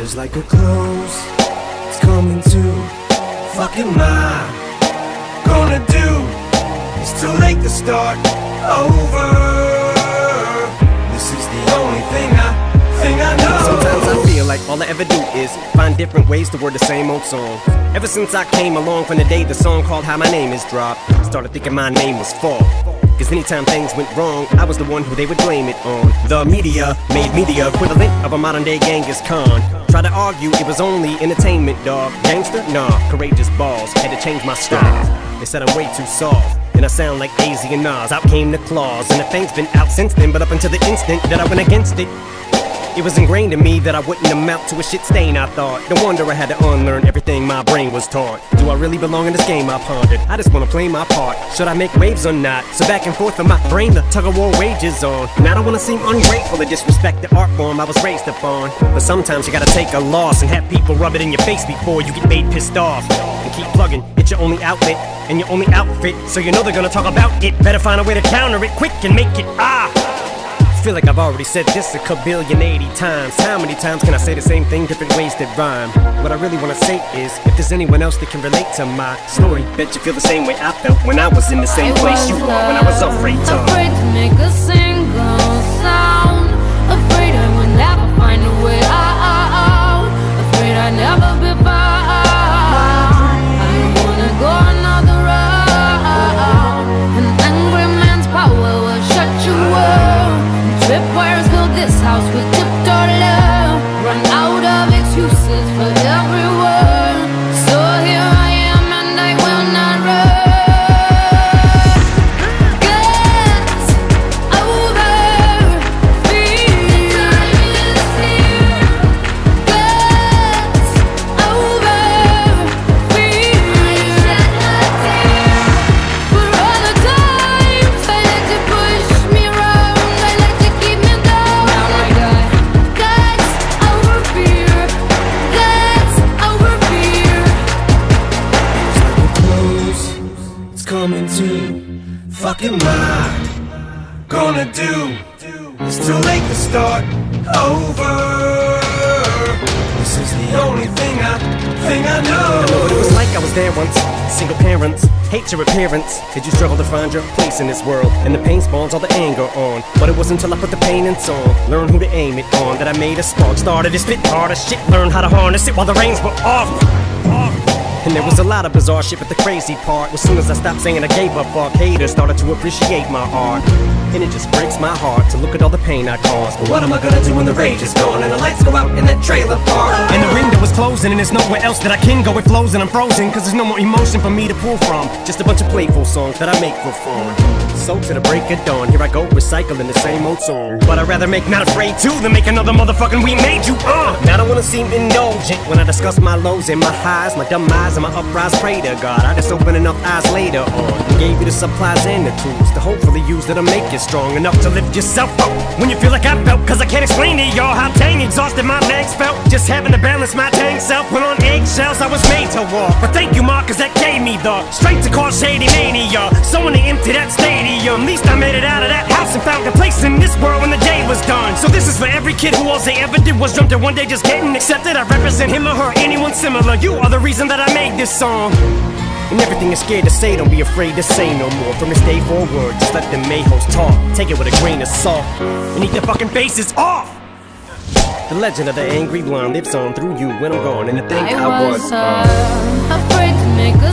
Feels like a close, it's coming to. Fuck am I gonna do? It's too late to start over. This is the only thing I, thing I know. Sometimes I feel like all I ever do is find different ways to word the same old song. Ever since I came along from the day the song called How My Name Is dropped, started thinking my name was fall. Cause anytime things went wrong, I was the one who they would blame it on. The media made me the equivalent of a modern day Genghis Khan. Try to argue it was only entertainment, dog. Gangster? Nah, courageous balls. Had to change my style. They said I'm way too soft. And I sound like AZ and Nas. Out came the claws. And the thing's been out since then, but up until the instant that I went against it. It was ingrained in me that I wouldn't amount to a shit stain, I thought. No wonder I had to unlearn everything my brain was taught. Do I really belong in this game? I pondered. I just wanna play my part. Should I make waves or not? So back and forth in my brain, the tug of war wages on. And I don't wanna seem ungrateful or disrespect the art form I was raised upon. But sometimes you gotta take a loss and have people rub it in your face before you get made pissed off. And keep plugging, it's your only outlet and your only outfit. So you know they're gonna talk about it. Better find a way to counter it quick and make it ah. I feel like I've already said this a kabillion 80 times. How many times can I say the same thing, different ways that rhyme? What I really wanna say is, if there's anyone else that can relate to my story, bet you feel the same way I felt when I was in the same place you are when I was afraid to. To. Fuck am I gonna do? It's too late to start over. This is the only thing I, thing I know. But it was like I was there once. Single parents, hate your appearance. Did you struggle to find your place in this world? And the pain spawns all the anger on. But it wasn't until I put the pain in song, learn who to aim it on, that I made a spark. Started to spit harder shit, learn how to harness it while the reins were off. And there was a lot of bizarre shit, but the crazy part was soon as I stopped saying I gave up, fuck, haters started to appreciate my art. And it just breaks my heart to look at all the pain I caused. But what am I gonna do when the rage is gone and the lights go out in that trailer park? And the window is closing and there's nowhere else that I can go. It flows and I'm frozen, cause there's no more emotion for me to pull from. Just a bunch of playful songs that I make for fun. So to the break of dawn, here I go recycling the same old song. But I'd rather make Not Afraid to than make another motherfucking We Made You, uh! Now I don't wanna seem indulgent when I discuss my lows and my highs, my dumb eyes and my uprise. Pray to God, I just open enough eyes later on. Gave you the supplies and the tools to hopefully use that'll make you strong enough to lift yourself up. When you feel like I felt, cause I can't explain to y'all how dang exhausted my legs felt. Just having to balance my tank self. When on eggshells, I was made to walk. But thank you, Mark, cause that gave me the strength to cause shady mania. Someone to empty that stadium. At least I made it out of that house and found a place in this world So this is for every kid who all they ever did was jump to one day just getting accepted. I represent him or her, anyone similar. You are the reason that I made this song. And everything you're scared to say, don't be afraid to say no more. From this day forward, just let the mayhoes talk. Take it with a grain of salt and eat their fucking faces off. The legend of the angry blonde lives on through you when I'm gone, and to think I, I was. was uh, uh, afraid to make a